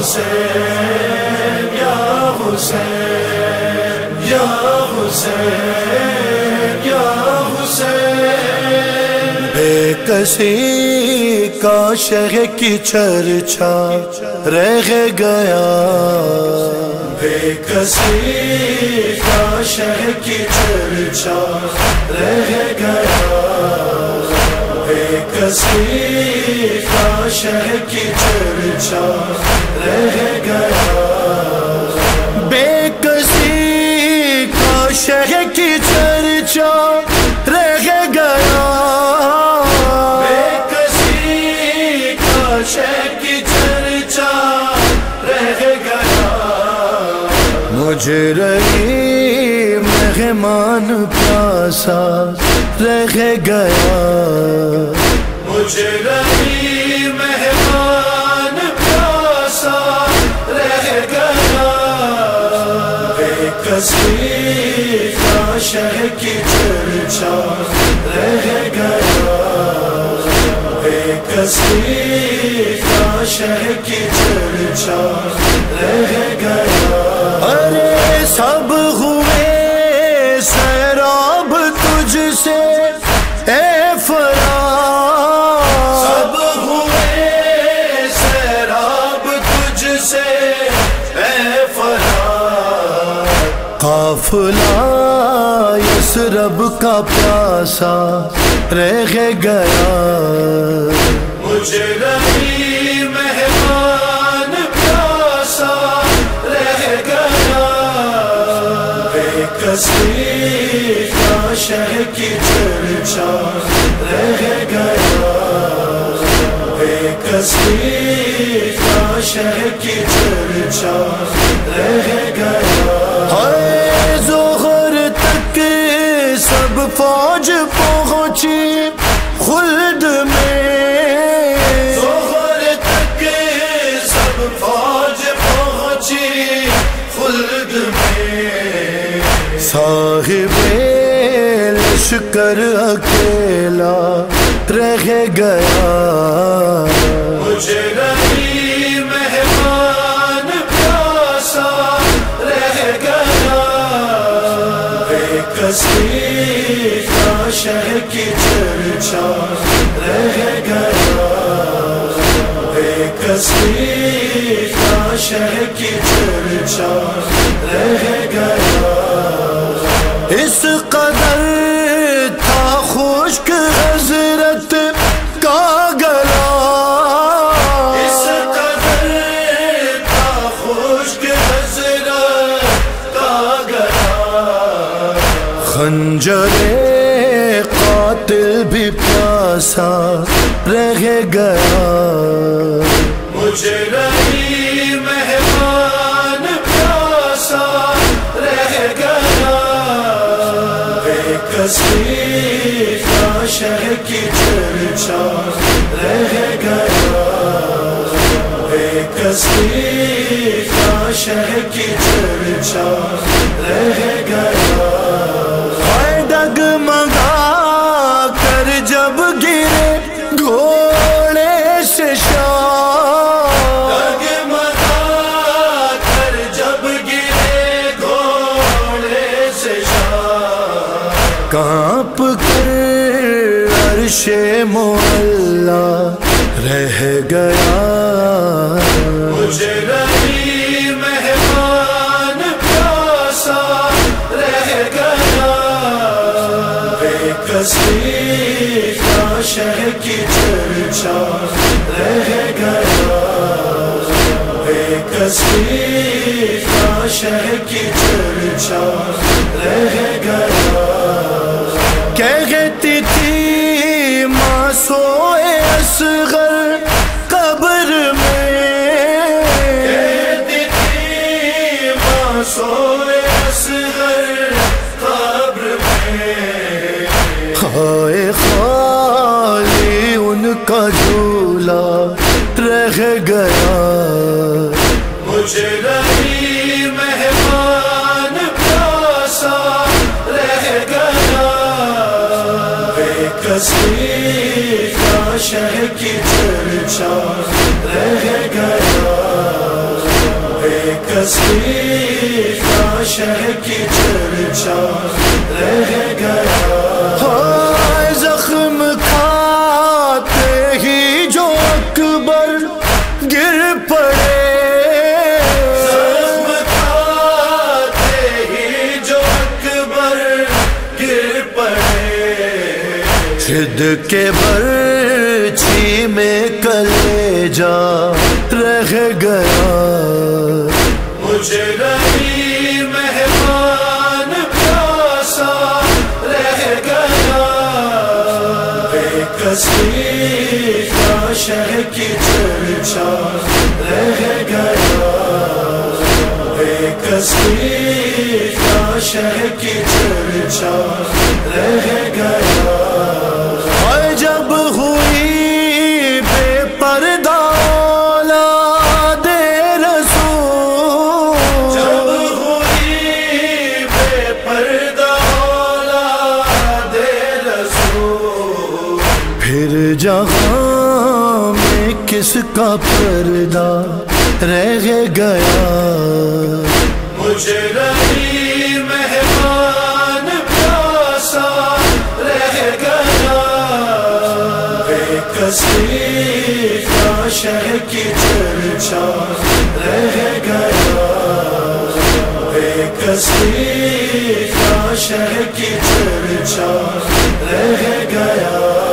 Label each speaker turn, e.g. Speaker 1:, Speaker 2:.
Speaker 1: حسین یا حسین یا حسین یا حسین بے کسی کا شہ کی چرچا رہ گیا بے کسی کا شہ کی چرچا رہ گیا کسی کا شہ کی چرچا رہ گیا۔ بے کسی کا شہ کی چرچا رہ گیا۔ بے کسی کا شہ کی چرچا رہ گیا۔ مجھے رہی مہمان پیاسا رہ گیا۔ رہی مہمان پیاسا رہ گیا۔ بے کسی کا شہ کی چرچا رہ گیا۔ بے کسی کا شہ کی چرچا رہ قافلہ یس رب کا پیاسا رہ گیا۔ مجھے رہی مہمان پیاسا رہ گیا۔ بے کسی کا شہ کی چرچا رہ گیا۔ بے کسی کا شہ کی چرچا رہ گیا۔ فوج پہنچی خلد میں۔ زہر تک سب فوج پہنچی خلد میں۔ صاحب لشکر اکیلا رہ گیا۔ مجھے رہی مہمان کسی کا شہ کی چرچا رہ گیا بے کسی کا شہ کی چرچا رہ خنجر قاتل بھی پیاسا رہ گیا۔ مجھے رہی مہمان پیاسا رہ گیا۔ بے کسی کا شہ کی چرچا رہ گیا۔ بے کسی کا شہ کی چرچا رہ گیا۔ گھوڑے سے ڈگمگا کر جب گرے گھوڑے سے کانپ کر عرش مولا رہ گیا۔ مجھے رہی مہمان پیاسا رہ گیا۔ بے کسی کا شہ کی چرچا رہ گیا بے کسی کا شہ کی چرچا رہ گیا کہتی تھی ماں سوئے اصغر قبر میں۔ کہتی تھی ماں سوئے اصغر قبر میں۔ مجھے رہی مہمان پیاسا رہ گیا۔ بے کسی کا شہ کی چرچا رہ گیا۔ بے کسی کا شہ کی چرچا رہ گیا۔ ہاں۔ کے برچی میں کلے جا رہ گیا۔ مجھے رہی مہمان پیاسا رہ گیا۔ بے کسی کا شہ کی چرچا رہ گیا۔ بے کسی کا شہ کی چرچا رہ گیا۔ جہاں میں کس کا پردہ رہ گیا؟ مجھے رہی مہمان پیاسا رہ گیا۔ بے کسی کا شہ کی چرچا رہ گیا۔ بے کسی کا شہ کی چرچا رہ گیا۔